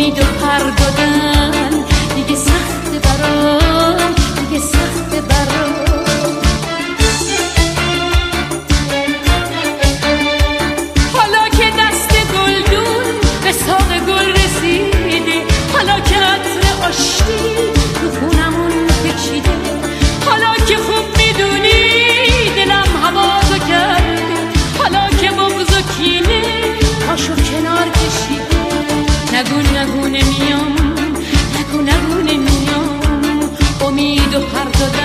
امید و پرگدن do hardo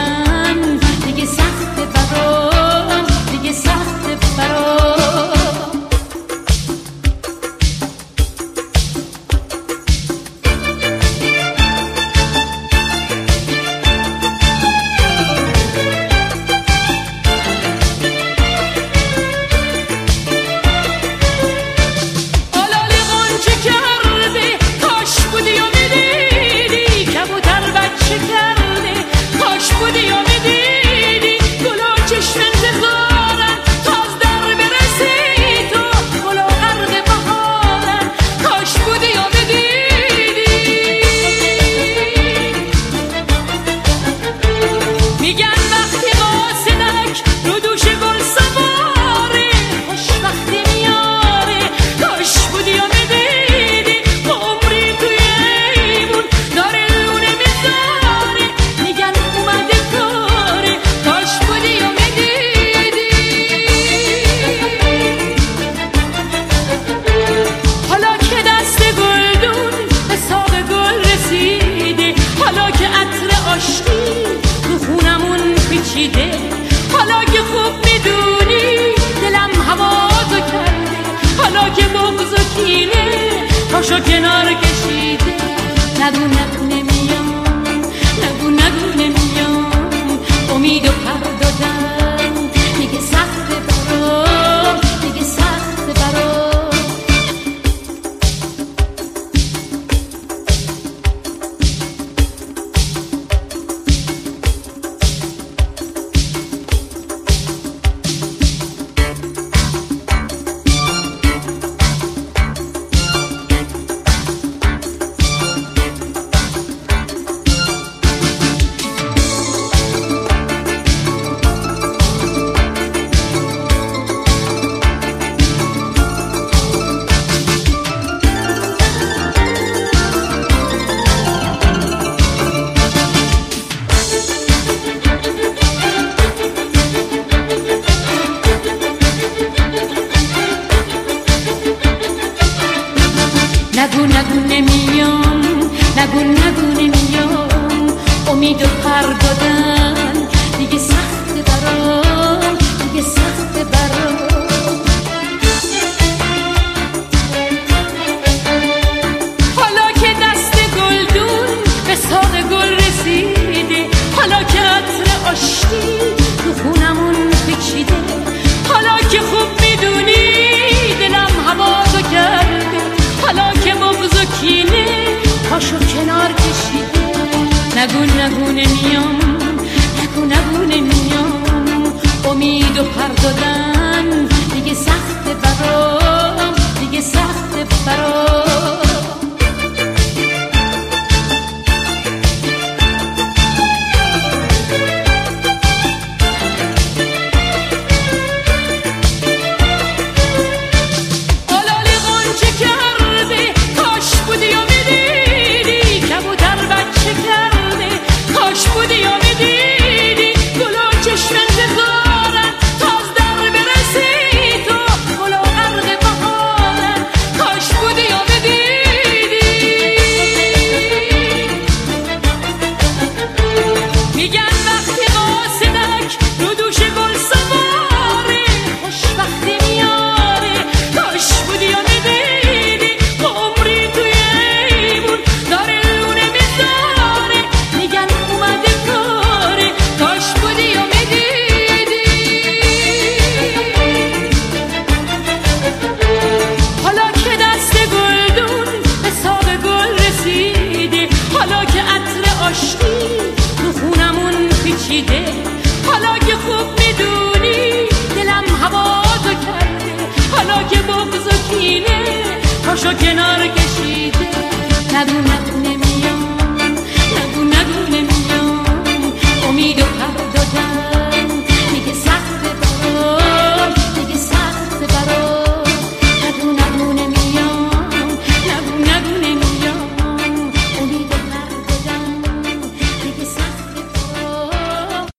Yo, yo نگو نگو نمیام نگو نگو نمیام. امید و پرگادم نگونه میام نگو نگونه میام. امید و پر دادن دیگه سخت برام دیگه سخت برام.